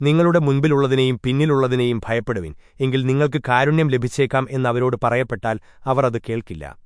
നിങ്ങളുടെ മുൻപിലുള്ളതിനെയും പിന്നിലുള്ളതിനെയും ഭയപ്പെടുവിൻ എങ്കിൽ നിങ്ങൾക്ക് കാരുണ്യം ലഭിച്ചേക്കാം എന്നവരോട് പറയപ്പെട്ടാൽ അവർ അത് കേൾക്കില്ല.